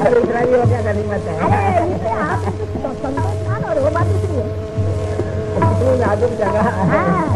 अरे इतना है। अरे उनसे आप और वो बात जगह